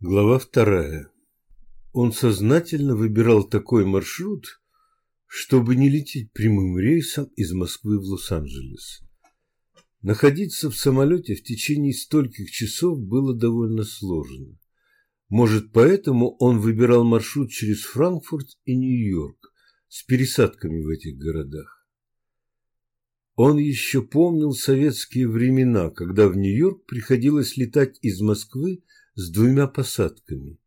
Глава вторая. Он сознательно выбирал такой маршрут, чтобы не лететь прямым рейсом из Москвы в Лос-Анджелес. Находиться в самолете в течение стольких часов было довольно сложно. Может, поэтому он выбирал маршрут через Франкфурт и Нью-Йорк с пересадками в этих городах. Он еще помнил советские времена, когда в Нью-Йорк приходилось летать из Москвы с двумя посадками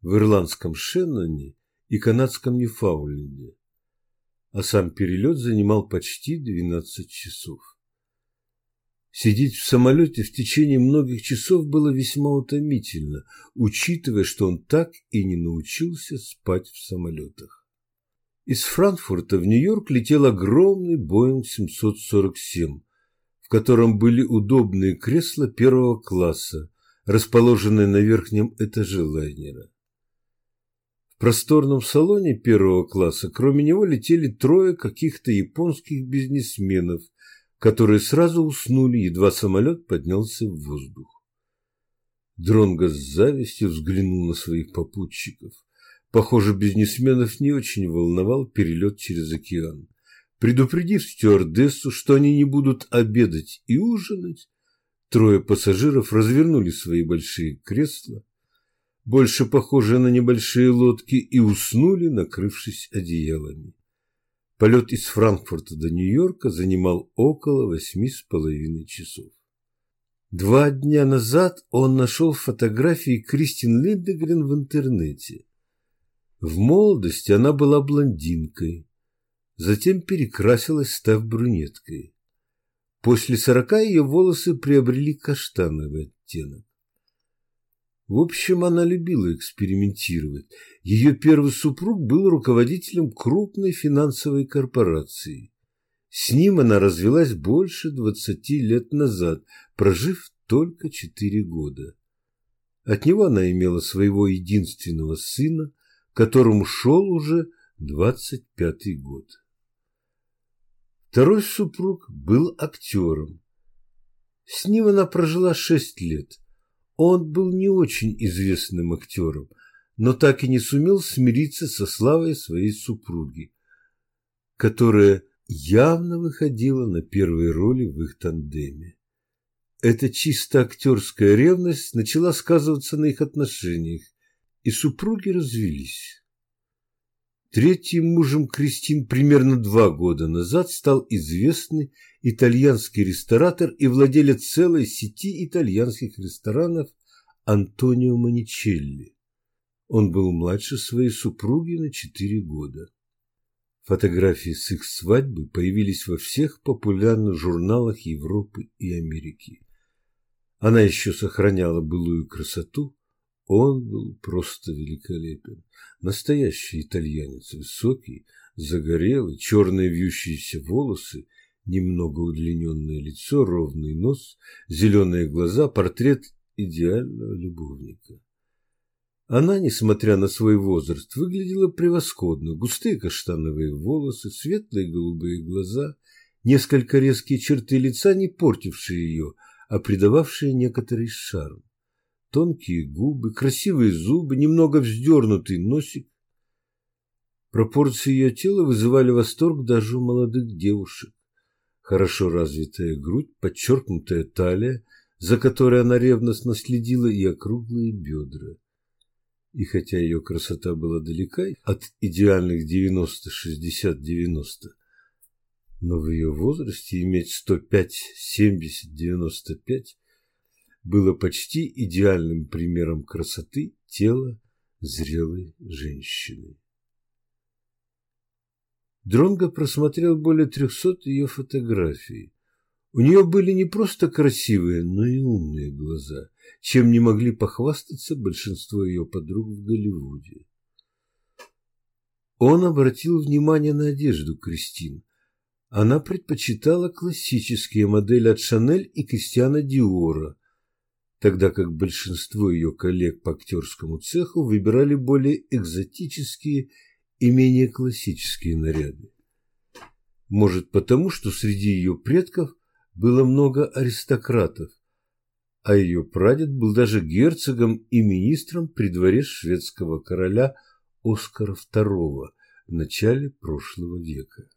в ирландском Шенноне и канадском Ньюфаундленде, а сам перелет занимал почти 12 часов. Сидеть в самолете в течение многих часов было весьма утомительно, учитывая, что он так и не научился спать в самолетах. Из Франкфурта в Нью-Йорк летел огромный Боинг 747, в котором были удобные кресла первого класса, расположенной на верхнем этаже лайнера. В просторном салоне первого класса кроме него летели трое каких-то японских бизнесменов, которые сразу уснули, едва самолет поднялся в воздух. Дронго с завистью взглянул на своих попутчиков. Похоже, бизнесменов не очень волновал перелет через океан. Предупредив стюардессу, что они не будут обедать и ужинать, Трое пассажиров развернули свои большие кресла, больше похожие на небольшие лодки, и уснули, накрывшись одеялами. Полет из Франкфурта до Нью-Йорка занимал около восьми с половиной часов. Два дня назад он нашел фотографии Кристин Линдегрен в интернете. В молодости она была блондинкой, затем перекрасилась, став брюнеткой. После сорока ее волосы приобрели каштановый оттенок. В общем, она любила экспериментировать. Ее первый супруг был руководителем крупной финансовой корпорации. С ним она развелась больше двадцати лет назад, прожив только четыре года. От него она имела своего единственного сына, которому шел уже двадцать пятый год. Второй супруг был актером. С ним она прожила шесть лет. Он был не очень известным актером, но так и не сумел смириться со славой своей супруги, которая явно выходила на первые роли в их тандеме. Эта чисто актерская ревность начала сказываться на их отношениях, и супруги развелись. Третьим мужем Кристин примерно два года назад стал известный итальянский ресторатор и владелец целой сети итальянских ресторанов Антонио Маничелли. Он был младше своей супруги на четыре года. Фотографии с их свадьбы появились во всех популярных журналах Европы и Америки. Она еще сохраняла былую красоту, он был просто великолепен. Настоящий итальянец, высокий, загорелый, черные вьющиеся волосы, немного удлиненное лицо, ровный нос, зеленые глаза, портрет идеального любовника. Она, несмотря на свой возраст, выглядела превосходно. Густые каштановые волосы, светлые голубые глаза, несколько резкие черты лица, не портившие ее, а придававшие некоторый шарм тонкие губы, красивые зубы, немного вздернутый носик. Пропорции ее тела вызывали восторг даже у молодых девушек. Хорошо развитая грудь, подчеркнутая талия, за которой она ревностно следила, и округлые бедра. И хотя ее красота была далека от идеальных 90, 60, 90, но в ее возрасте иметь 105, 70, 95 было почти идеальным примером красоты тела зрелой женщины. Дронго просмотрел более трехсот ее фотографий. У нее были не просто красивые, но и умные глаза, чем не могли похвастаться большинство ее подруг в Голливуде. Он обратил внимание на одежду Кристин. Она предпочитала классические модели от Шанель и Кристиана Диора – тогда как большинство ее коллег по актерскому цеху выбирали более экзотические и менее классические наряды. Может потому, что среди ее предков было много аристократов, а ее прадед был даже герцогом и министром при дворе шведского короля Оскара II в начале прошлого века.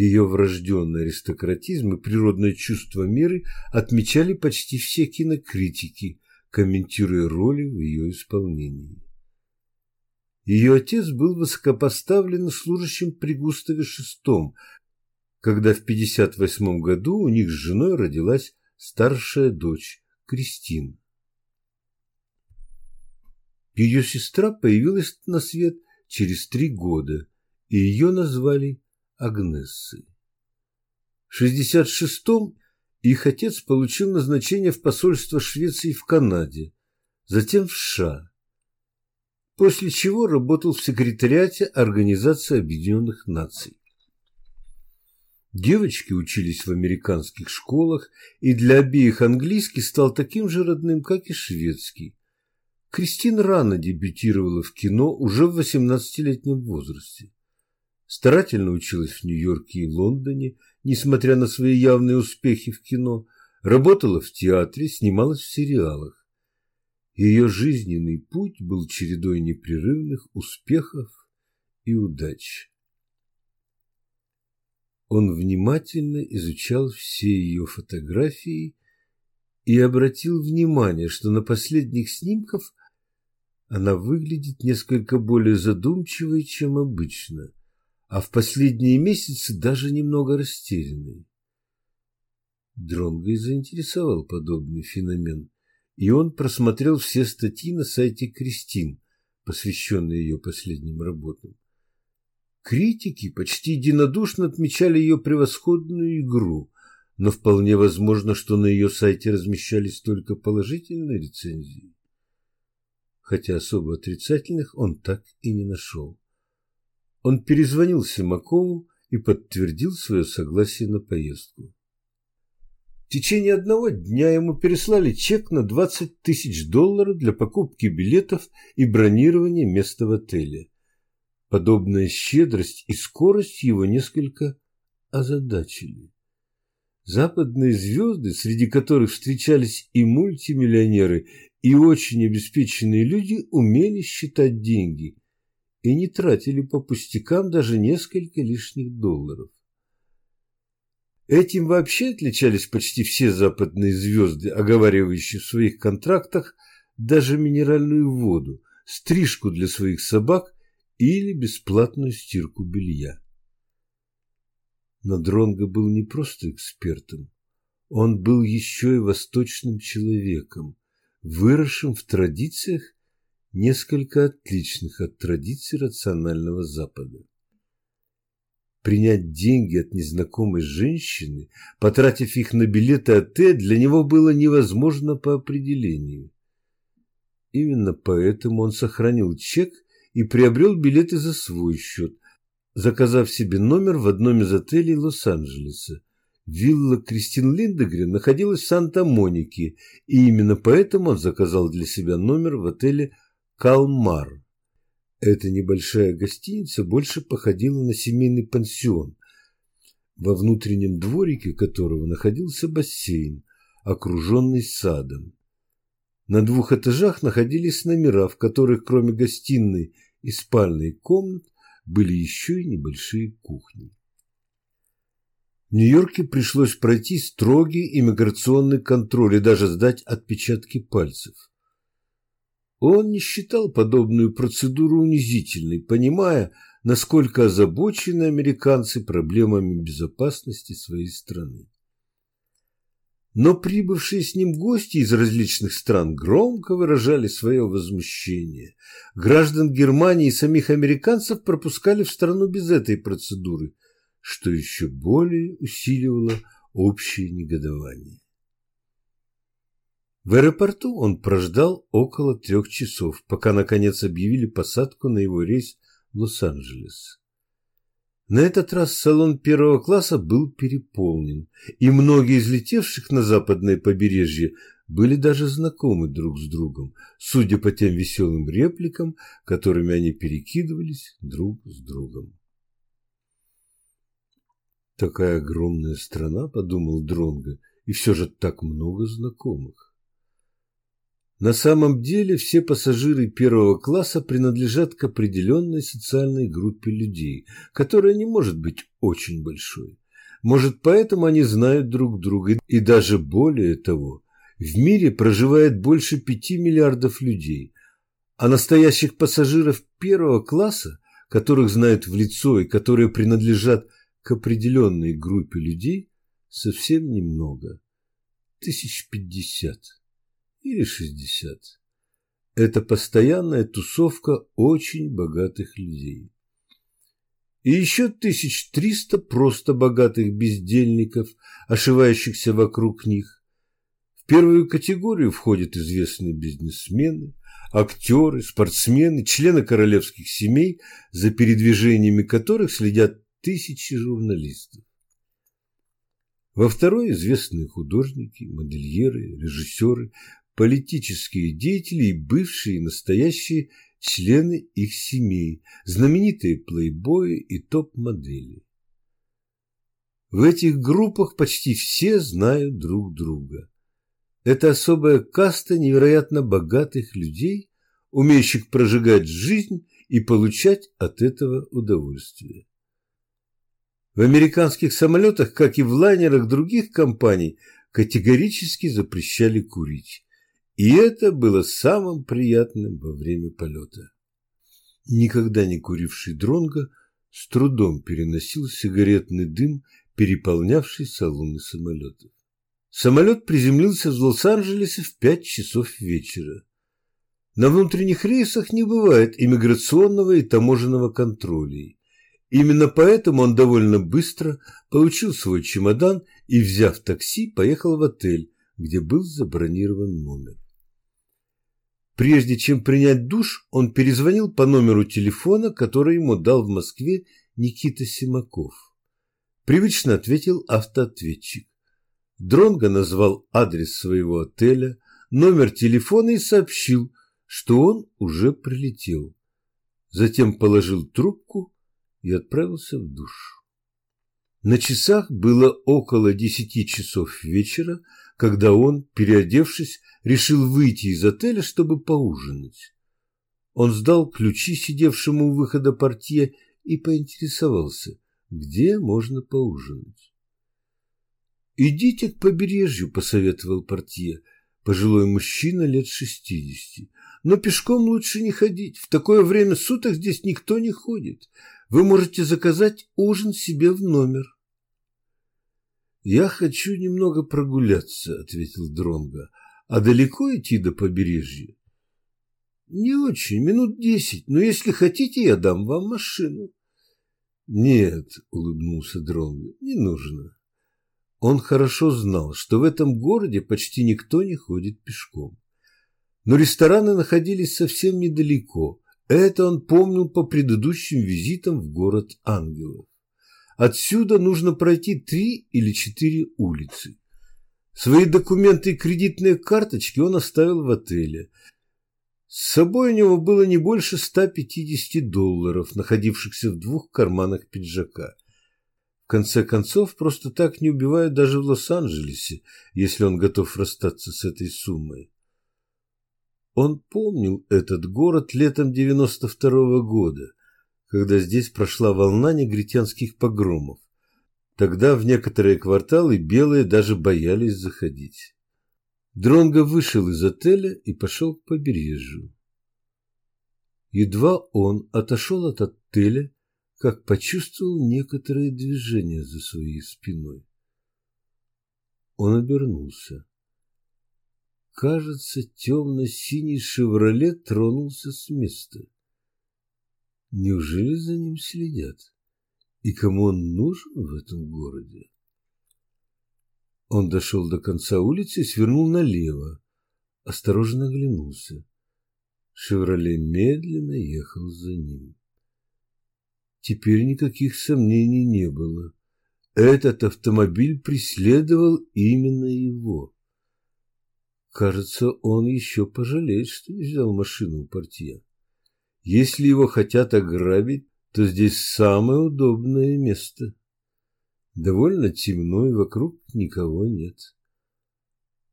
Ее врожденный аристократизм и природное чувство меры отмечали почти все кинокритики, комментируя роли в ее исполнении. Ее отец был высокопоставлен служащим при Густаве VI, когда в 58 году у них с женой родилась старшая дочь Кристин. Ее сестра появилась на свет через три года, и ее назвали Агнессой. В 66-м их отец получил назначение в посольство Швеции в Канаде, затем в США, после чего работал в секретариате Организации Объединенных Наций. Девочки учились в американских школах, и для обеих английский стал таким же родным, как и шведский. Кристин рано дебютировала в кино уже в 18-летнем возрасте. Старательно училась в Нью-Йорке и Лондоне, несмотря на свои явные успехи в кино, работала в театре, снималась в сериалах. Ее жизненный путь был чередой непрерывных успехов и удач. Он внимательно изучал все ее фотографии и обратил внимание, что на последних снимках она выглядит несколько более задумчивой, чем обычно, а в последние месяцы даже немного растерянной. Дронго и заинтересовал подобный феномен, и он просмотрел все статьи на сайте Кристин, посвященные ее последним работам. Критики почти единодушно отмечали ее превосходную игру, но вполне возможно, что на ее сайте размещались только положительные рецензии. Хотя особо отрицательных он так и не нашел. Он перезвонил Симакову и подтвердил свое согласие на поездку. В течение одного дня ему переслали чек на 20 тысяч долларов для покупки билетов и бронирования места в отеле. Подобная щедрость и скорость его несколько озадачили. Западные звезды, среди которых встречались и мультимиллионеры, и очень обеспеченные люди, умели считать деньги и не тратили по пустякам даже несколько лишних долларов. Этим вообще отличались почти все западные звезды, оговаривающие в своих контрактах даже минеральную воду, стрижку для своих собак или бесплатную стирку белья. Но Дронго был не просто экспертом, он был еще и восточным человеком, выросшим в традициях, несколько отличных от традиций рационального Запада. Принять деньги от незнакомой женщины, потратив их на билеты отель, для него было невозможно по определению. Именно поэтому он сохранил чек и приобрел билеты за свой счет, заказав себе номер в одном из отелей Лос-Анджелеса. Вилла Кристин Линдегрен находилась в Санта-Монике, и именно поэтому он заказал для себя номер в отеле «Калмар». Эта небольшая гостиница больше походила на семейный пансион, во внутреннем дворике которого находился бассейн, окруженный садом. На двух этажах находились номера, в которых кроме гостиной и спальной комнат были еще и небольшие кухни. В Нью-Йорке пришлось пройти строгий иммиграционный контроль и даже сдать отпечатки пальцев. Он не считал подобную процедуру унизительной, понимая, насколько озабочены американцы проблемами безопасности своей страны. Но прибывшие с ним гости из различных стран громко выражали свое возмущение. Граждан Германии и самих американцев пропускали в страну без этой процедуры, что еще более усиливало общее негодование. В аэропорту он прождал около трех часов, пока наконец объявили посадку на его рейс в Лос-Анджелес. На этот раз салон первого класса был переполнен, и многие из летевших на западное побережье были даже знакомы друг с другом, судя по тем веселым репликам, которыми они перекидывались друг с другом. Такая огромная страна, подумал Дронго, И все же так много знакомых. На самом деле все пассажиры первого класса принадлежат к определенной социальной группе людей, которая не может быть очень большой. Может, поэтому они знают друг друга. И даже более того, в мире проживает больше пяти миллиардов людей, а настоящих пассажиров первого класса, которых знают в лицо и которые принадлежат к определенной группе людей, совсем немного. Тысяч пятьдесят или шестьдесят. Это постоянная тусовка очень богатых людей. И еще тысяч триста просто богатых бездельников, ошивающихся вокруг них. В первую категорию входят известные бизнесмены, актеры, спортсмены, члены королевских семей, за передвижениями которых следят тысячи журналистов. Во второй известные художники, модельеры, режиссеры, политические деятели и бывшие и настоящие члены их семей, знаменитые плейбои и топ-модели. В этих группах почти все знают друг друга. Это особая каста невероятно богатых людей, умеющих прожигать жизнь и получать от этого удовольствие. В американских самолетах, как и в лайнерах других компаний, категорически запрещали курить. И это было самым приятным во время полета. Никогда не куривший Дронго с трудом переносил сигаретный дым, переполнявший салоны самолетов. Самолет приземлился в Лос-Анджелесе в пять часов вечера. На внутренних рейсах не бывает иммиграционного и таможенного контролей. Именно поэтому он довольно быстро получил свой чемодан и, взяв такси, поехал в отель, где был забронирован номер. Прежде чем принять душ, он перезвонил по номеру телефона, который ему дал в Москве Никита Симаков. Привычно ответил автоответчик. Дронго назвал адрес своего отеля, номер телефона и сообщил, что он уже прилетел. Затем положил трубку и отправился в душ. На часах было около десяти часов вечера, когда он, переодевшись, решил выйти из отеля, чтобы поужинать. Он сдал ключи сидевшему у выхода портье и поинтересовался, где можно поужинать. «Идите к побережью», — посоветовал портье, пожилой мужчина лет шестидесяти. «Но пешком лучше не ходить. В такое время суток здесь никто не ходит. Вы можете заказать ужин себе в номер». «Я хочу немного прогуляться», — ответил Дронго. А далеко идти до побережья? Не очень, минут десять, но если хотите, я дам вам машину. Нет, улыбнулся Дронго, не нужно. Он хорошо знал, что в этом городе почти никто не ходит пешком. Но рестораны находились совсем недалеко. Это он помнил по предыдущим визитам в город ангелов. Отсюда нужно пройти три или четыре улицы. Свои документы и кредитные карточки он оставил в отеле. С собой у него было не больше 150 долларов, находившихся в двух карманах пиджака. В конце концов, просто так не убивают даже в Лос-Анджелесе, если он готов расстаться с этой суммой. Он помнил этот город летом 92 -го года, когда здесь прошла волна негритянских погромов. Тогда в некоторые кварталы белые даже боялись заходить. Дронго вышел из отеля и пошел к побережью. Едва он отошел от отеля, как почувствовал некоторые движения за своей спиной. Он обернулся. Кажется, темно-синий «Шевроле» тронулся с места. Неужели за ним следят? И кому он нужен в этом городе? Он дошел до конца улицы и свернул налево. Осторожно оглянулся. «Шевроле» медленно ехал за ним. Теперь никаких сомнений не было. Этот автомобиль преследовал именно его. Кажется, он еще пожалеет, что не взял машину у портье. Если его хотят ограбить, то здесь самое удобное место. Довольно темно и вокруг никого нет.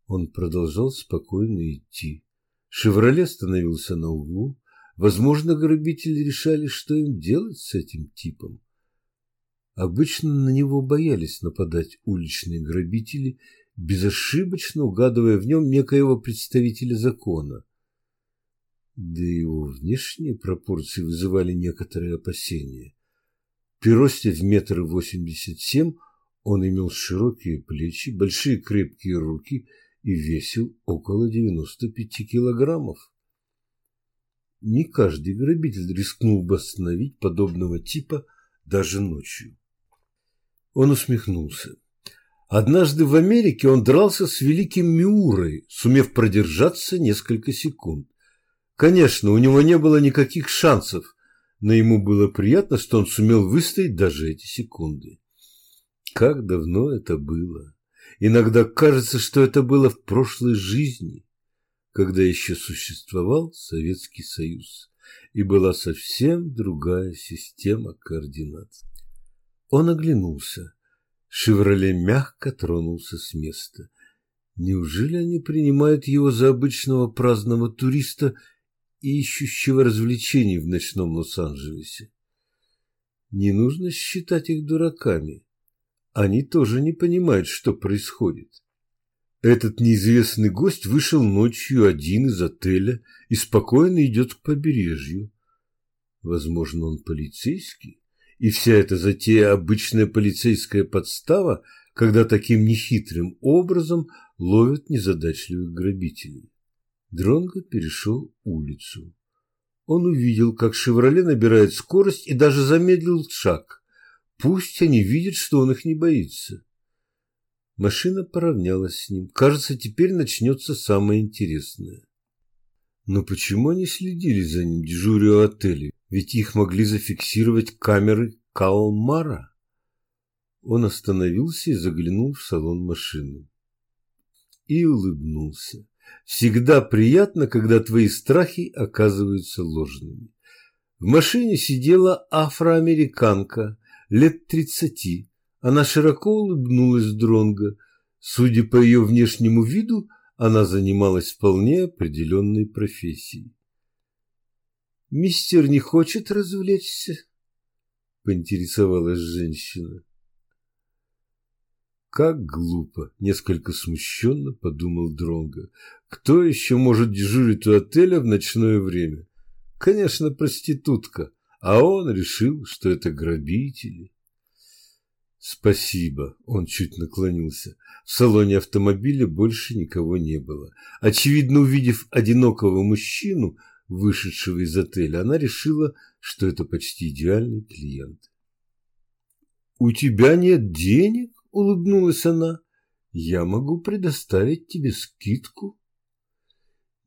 Он продолжал спокойно идти. «Шевроле» остановился на углу. Возможно, грабители решали, что им делать с этим типом. Обычно на него боялись нападать уличные грабители, безошибочно угадывая в нем некоего представителя закона. Да и его внешние пропорции вызывали некоторые опасения. При росте в метр восемьдесят семь он имел широкие плечи, большие крепкие руки и весил около девяносто пяти килограммов. Не каждый грабитель рискнул бы остановить подобного типа даже ночью. Он усмехнулся. Однажды в Америке он дрался с великим Миурой, сумев продержаться несколько секунд. Конечно, у него не было никаких шансов, но ему было приятно, что он сумел выстоять даже эти секунды. Как давно это было! Иногда кажется, что это было в прошлой жизни, когда еще существовал Советский Союз и была совсем другая система координат. Он оглянулся. «Шевроле» мягко тронулся с места. Неужели они принимают его за обычного праздного туриста ищущего развлечений в ночном Лос-Анджелесе. Не нужно считать их дураками. Они тоже не понимают, что происходит. Этот неизвестный гость вышел ночью один из отеля и спокойно идет к побережью. Возможно, он полицейский, и вся эта затея обычная полицейская подстава, когда таким нехитрым образом ловят незадачливых грабителей. Дронго перешел улицу. Он увидел, как «Шевроле» набирает скорость и даже замедлил шаг. Пусть они видят, что он их не боится. Машина поравнялась с ним. Кажется, теперь начнется самое интересное. Но почему они следили за ним, дежуря у отеля? Ведь их могли зафиксировать камеры Калмара. Он остановился и заглянул в салон машины. И улыбнулся. Всегда приятно, когда твои страхи оказываются ложными. В машине сидела афроамериканка лет тридцати. Она широко улыбнулась Дронго. Судя по ее внешнему виду, она занималась вполне определенной профессией. «Мистер не хочет развлечься?» – поинтересовалась женщина. Как глупо, несколько смущенно подумал Дронго. Кто еще может дежурить у отеля в ночное время? Конечно, проститутка, а он решил, что это грабители. Спасибо, он чуть наклонился. В салоне автомобиля больше никого не было. Очевидно, увидев одинокого мужчину, вышедшего из отеля, она решила, что это почти идеальный клиент. «У тебя нет денег?» улыбнулась она. Я могу предоставить тебе скидку.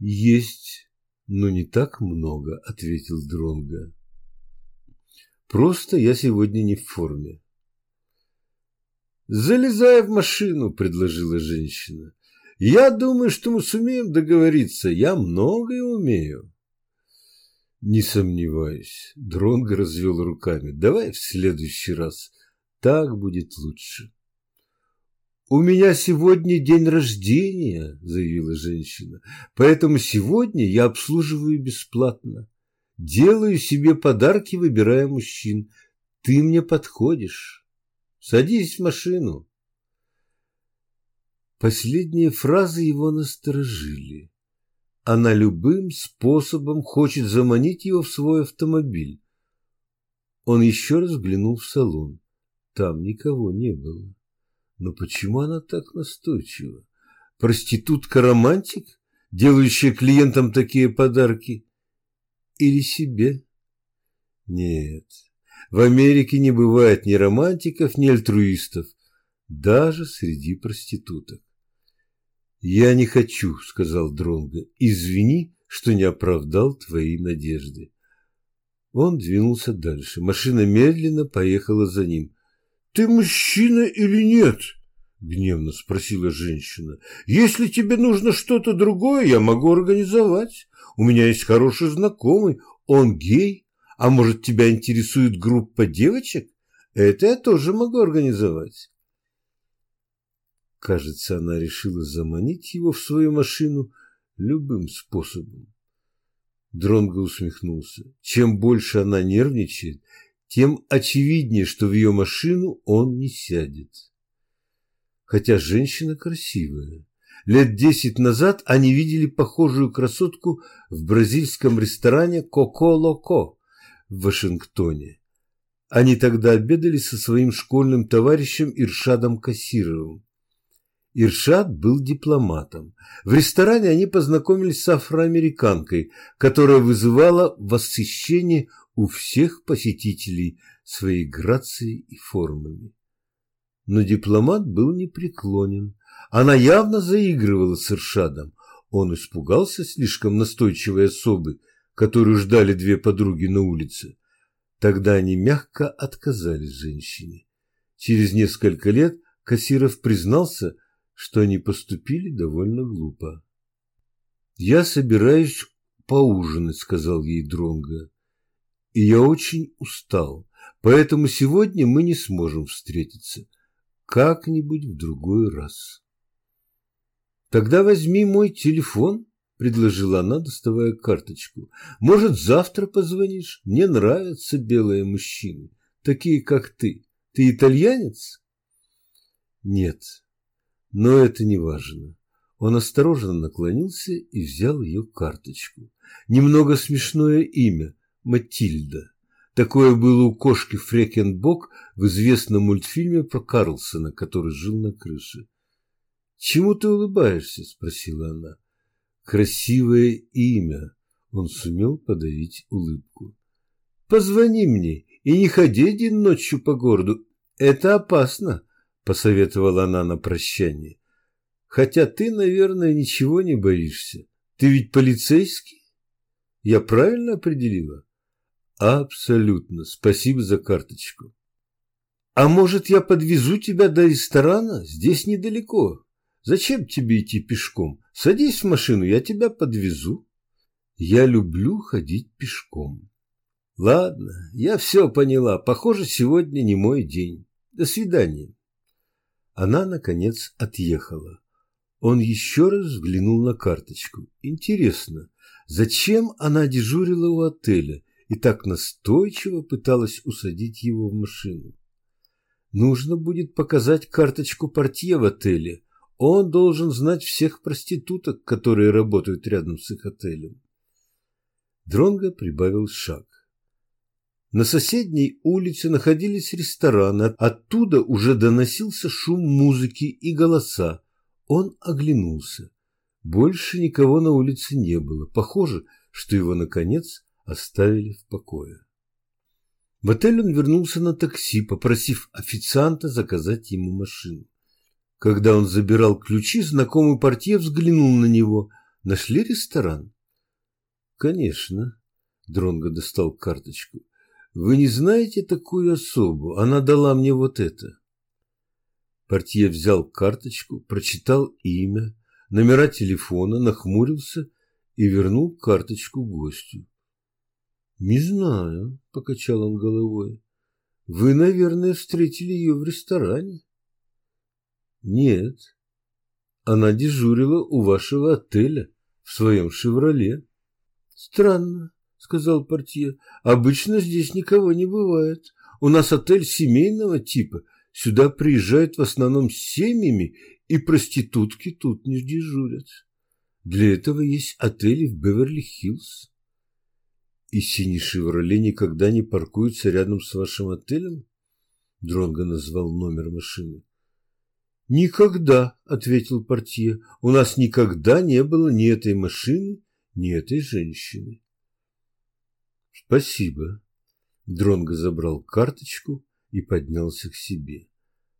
Есть, но не так много, ответил Дронга. Просто я сегодня не в форме. Залезай в машину, предложила женщина. Я думаю, что мы сумеем договориться. Я многое умею. Не сомневаюсь. Дронго развел руками. Давай в следующий раз. Так будет лучше. «У меня сегодня день рождения», – заявила женщина, «поэтому сегодня я обслуживаю бесплатно. Делаю себе подарки, выбирая мужчин. Ты мне подходишь. Садись в машину». Последние фразы его насторожили. Она любым способом хочет заманить его в свой автомобиль. Он еще раз взглянул в салон. Там никого не было. Но почему она так настойчива? Проститутка-романтик, делающая клиентам такие подарки? Или себе? Нет, в Америке не бывает ни романтиков, ни альтруистов, даже среди проституток. «Я не хочу», — сказал Дронго. «Извини, что не оправдал твои надежды». Он двинулся дальше. Машина медленно поехала за ним. «Ты мужчина или нет?» — гневно спросила женщина. «Если тебе нужно что-то другое, я могу организовать. У меня есть хороший знакомый, он гей. А может, тебя интересует группа девочек? Это я тоже могу организовать». Кажется, она решила заманить его в свою машину любым способом. Дронго усмехнулся. Чем больше она нервничает, тем очевиднее, что в ее машину он не сядет. Хотя женщина красивая. Лет десять назад они видели похожую красотку в бразильском ресторане «Коко-Локо» в Вашингтоне. Они тогда обедали со своим школьным товарищем Иршадом Кассировым. Иршад был дипломатом. В ресторане они познакомились с афроамериканкой, которая вызывала восхищение у всех посетителей своей грацией и формами. Но дипломат был непреклонен. Она явно заигрывала с Иршадом. Он испугался слишком настойчивой особы, которую ждали две подруги на улице. Тогда они мягко отказались женщине. Через несколько лет Кассиров признался, что они поступили довольно глупо. «Я собираюсь поужинать», — сказал ей Дронго. «И я очень устал, поэтому сегодня мы не сможем встретиться. Как-нибудь в другой раз». «Тогда возьми мой телефон», — предложила она, доставая карточку. «Может, завтра позвонишь? Мне нравятся белые мужчины, такие, как ты. Ты итальянец?» «Нет, но это не важно. Он осторожно наклонился и взял ее карточку. Немного смешное имя – Матильда. Такое было у кошки Фрекенбок в известном мультфильме про Карлсона, который жил на крыше. «Чему ты улыбаешься?» – спросила она. «Красивое имя». Он сумел подавить улыбку. «Позвони мне и не ходи один ночью по городу. Это опасно посоветовала она на прощание. Хотя ты, наверное, ничего не боишься. Ты ведь полицейский? Я правильно определила? Абсолютно. Спасибо за карточку. А может, я подвезу тебя до ресторана? Здесь недалеко. Зачем тебе идти пешком? Садись в машину, я тебя подвезу. Я люблю ходить пешком. Ладно, я все поняла. Похоже, сегодня не мой день. До свидания. Она, наконец, отъехала. Он еще раз взглянул на карточку. Интересно, зачем она дежурила у отеля и так настойчиво пыталась усадить его в машину? Нужно будет показать карточку портье в отеле. Он должен знать всех проституток, которые работают рядом с их отелем. Дронго прибавил шаг. На соседней улице находились рестораны, оттуда уже доносился шум музыки и голоса. Он оглянулся. Больше никого на улице не было. Похоже, что его, наконец, оставили в покое. В отель он вернулся на такси, попросив официанта заказать ему машину. Когда он забирал ключи, знакомый портье взглянул на него. Нашли ресторан? Конечно. Дронго достал карточку. Вы не знаете такую особу? Она дала мне вот это. Портье взял карточку, прочитал имя, номера телефона, нахмурился и вернул карточку гостю. «Не знаю», — покачал он головой. «Вы, наверное, встретили ее в ресторане?» «Нет. Она дежурила у вашего отеля в своем «Шевроле». «Странно сказал портье. Обычно здесь никого не бывает. У нас отель семейного типа. Сюда приезжают в основном с семьями, и проститутки тут не дежурят. Для этого есть отели в Беверли-Хиллз. И синий «Шевроле» никогда не паркуется рядом с вашим отелем? Дронго назвал номер машины. «Никогда», — ответил портье, — «у нас никогда не было ни этой машины, ни этой женщины». Спасибо. Дронго забрал карточку и поднялся к себе.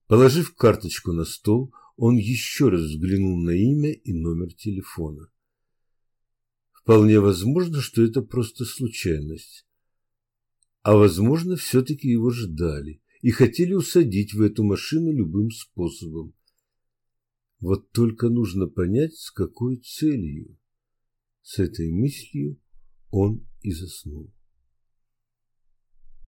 Положив карточку на стол, он еще раз взглянул на имя и номер телефона. Вполне возможно, что это просто случайность. А возможно, все-таки его ждали и хотели усадить в эту машину любым способом. Вот только нужно понять, с какой целью. С этой мыслью он и заснул.